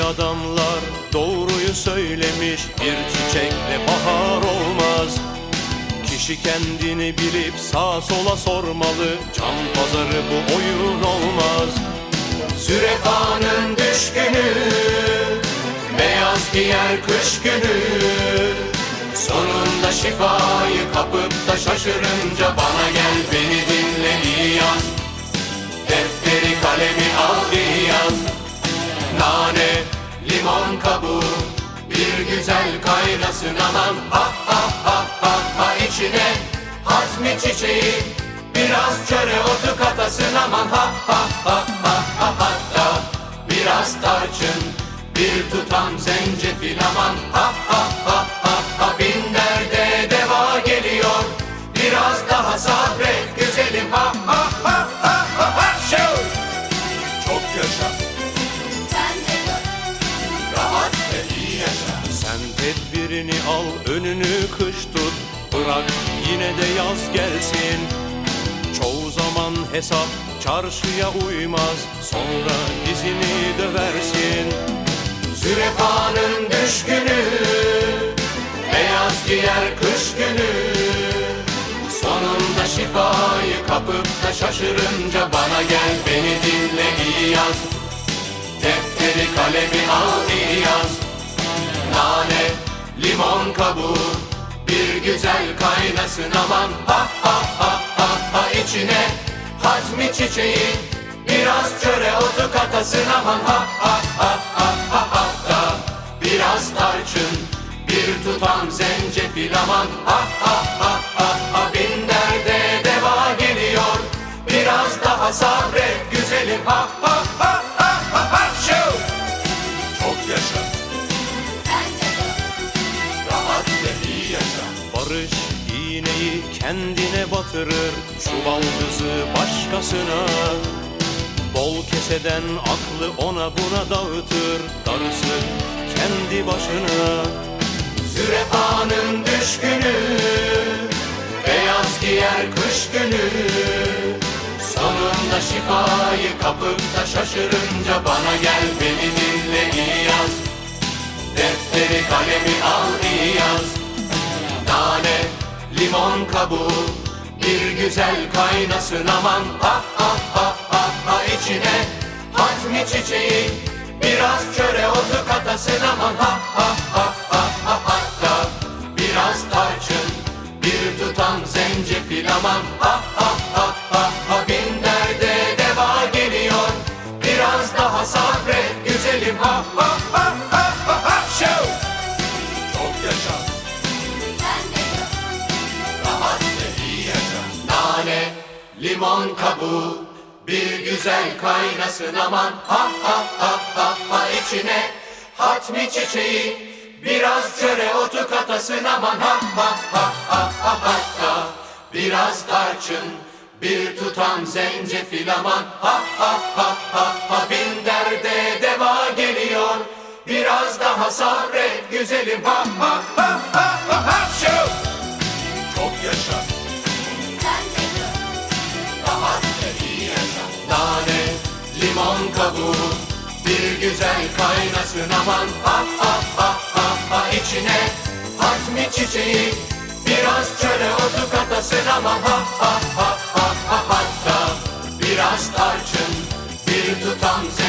adamlar doğruyu söylemiş Bir çiçekle bahar olmaz. Kişi kendini bilip sağa sola sormalı Can pazarı bu oyun olmaz. Zürefanın düşkünü Beyaz giyer kış günü. Sonunda şifayı kapıp da şaşırınca Bana gel beni dinle iyi yaz Defteri kalemi al Nane, kabuğu Bir güzel kaynasın aman Ha ha ha ha ha içine Hazmi çiçeği? Biraz çöre otu katasın aman Ha ha ha ha ha hatta Biraz tarçın. Bir tutam zencefil aman ha ha ha tedbirini al önünü kış tut. Bırak yine de yaz gelsin. Çoğu zaman hesap çarşıya uymaz. Sonra dizini döversin. Zürefanın düşkünü Beyaz giyer kış günü. Sonunda şifayı kapıp da şaşırınca Bana gel beni dinle iyi yaz. Defteri kalemi al limon kabuğu Bir güzel kaynasın aman Ha ha ha ha ha içine Hazmi çiçeği Biraz çöre otu katasın aman Ha ha ha ha ha hatta Biraz tarçın Bir tutam zencefil aman Ha ha ha ha ha Bin derde deva geliyor Biraz daha sabret güzelim Ha ha iğneyi kendine batırır, çuvaldızı başkasına. Bol keseden aklı ona buna dağıtır, darısı kendi başına. Zürefanın düşkünü, beyaz giyer kış günü. Sonunda şifayı kapıp da şaşırınca bana gel beni dinle iyi yaz. Defteri kalemi al iyi yaz limon kabuğu Bir güzel kaynasın aman. Ha ha ha ha ha içine Hazmi çiçeği. Biraz çöre otu katasın aman. Ha ha ha ha ha hatta Biraz tarçın. Bir tutam zencefil aman. Ha ha ha ha ha Bin derde deva geliyor. Biraz daha sabret güzelim. Ha ha limon kabuğu, bir güzel kaynasın aman. Ha ha ha ha ha içine hatmi çiçeği, biraz çöre otu katasın aman. Ha ha ha ha ha hatta biraz tarçın, bir tutam zencefil aman. Ha ha ha ha ha bin derde deva geliyor. Biraz daha sabret güzelim ha ha ha ha ha ha! Çok yaşa limon kabuğu Bir güzel kaynasın aman. Ah ah ah ah ah içine Hatmi çiçeği biraz çöle otu katasın ama ha ha ha ha ha hatta Biraz tarçın bir tutam zeytin